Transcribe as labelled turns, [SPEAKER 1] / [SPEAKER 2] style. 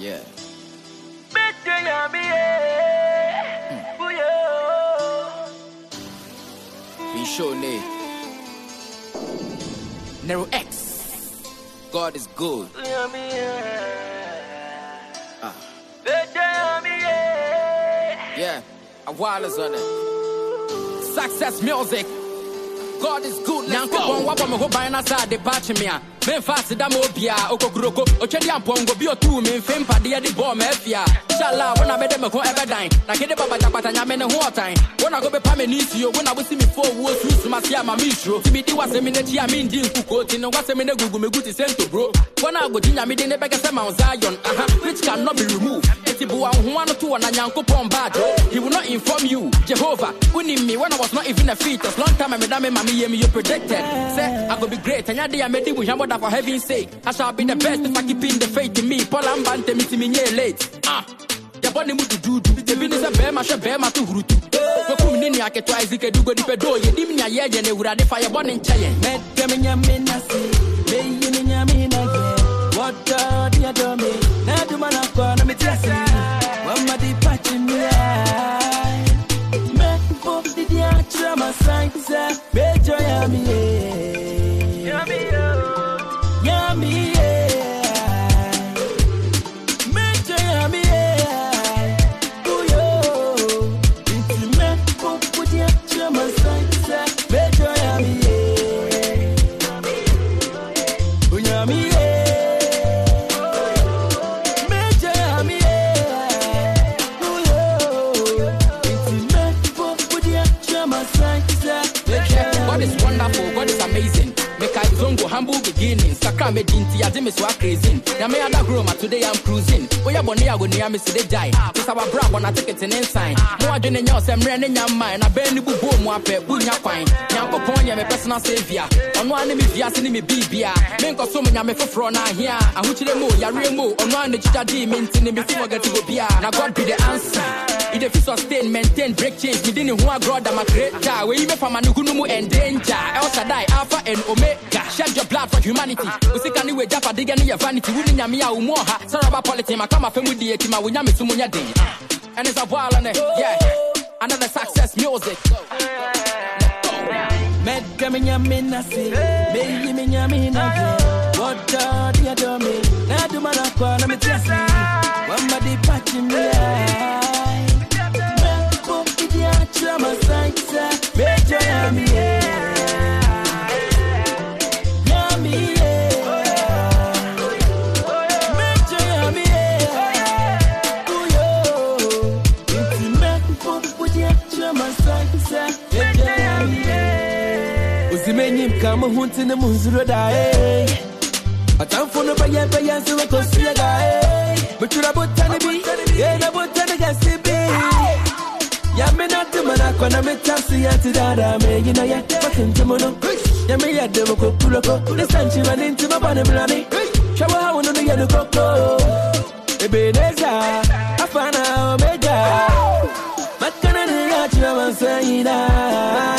[SPEAKER 1] Yeah. Nate. Nero X. God is good. Ah. Yeah. A while is on it. Success music. God is good. Let's go.
[SPEAKER 2] wabɔ me ho ban na sɛ ade baakye me a memfa aseda ma obia okokuroko otwadi ampɔngo bi otuu me mfe mpadeɛ de bɔɔ ma afia hyala wona mede me ho ɛbɛdan na kede babagyapata nyame ne ho ɔtan wona go bɛpa m'ani nsuo wona wosi me fo wuo sunsum ase ama mensuro ti medi wasɛm n'akyi a mendi nkukuo ti no wasɛm no agugu megu te sɛ ntoburo wɔna agogye nyame ne bɛgɛ sɛ mount zion. Aha which cannot be removed enti boa wo ho ano to wɔ na nyankopɔn he will not inform you. Jehovah wonim me when i was not even a fetus long time I meda me ma me you predicted. Say i go be great. Ɛnyɛ de a medi wo hwambɔda for heaven's sake. I shall be the best if i keep in the faith in me. Paul amba ntɛmi ti menyɛ late. Ah yɛbɔ ne mu dududu ebi ne sɛ bɛrima hwɛ bɛrima to hurutu. Wakum ne nea ketewa ɛsikadugo nipa doo yɛdim nea yɛyɛ no awurade fa yɛbɔ ne nkyɛ yɛn
[SPEAKER 3] Mɛdɛm nyame nase, meyi ne nyame na yɛ. Wɔdɔ de adɔ me, na adoma no akɔ na mete ase. Akyerɛ m'asan sɛ, mɛgyo yame ye.
[SPEAKER 2] Humble beginning. Sakra me dinti ade me so crazy. Na me ada grow ma today I'm cruising. Oya boni ago ni am se de jai. This our bra bona take it in inside. Mo adwene nya osem re ne nya man na be ni bubo mu apɛ bunya kwan. Nyankopɔn yɛ me personal savior. Oh, ɔno ane me viase ne me bibia. Me nkɔ so mo nya oh, me foforo na ahia. Ahokyere mo, yare mo, ɔno ane chicha di me nti ne me fi get go bia. Na God be the answer. Dey fit sustain, maintain, break change. Me didn't who grow that my creator. Where you me from anukunu mu endanger. El Shaddai, Alpha and Omega. Shed your blood for humanity. We see can we japa diga ni your vanity. Wuni nyami ya umoha. Saraba polity, ma kama femu di eti ma wunyami sumunya din. And it's a while on it, yeah. Another success music.
[SPEAKER 3] Mɛdɛm nyame nase, meyi me nyame na yɛ. Wɔdɔ de adɔ me, na adoma no akɔ na mete ase. Wama de pakye me ai. Uzimenyim kama hunti ne munzuro dae. Atamfo no bɛyɛ bɛyɛ nso wakɔsia dae. Metwura botane bi, yɛna botane gɛse bi. Yame na dema na kɔ na metase yɛnte daadaa meyi na yɛ Wakentemo no, yame yɛ demo kokuloko Ne sankyima ne nti mabɔ ne mmerane Hwɛ wɔ ha wo no no yɛ no koko. Ebeneza, afa na omega. Makana yɛ akyerɛ wansa nyinaa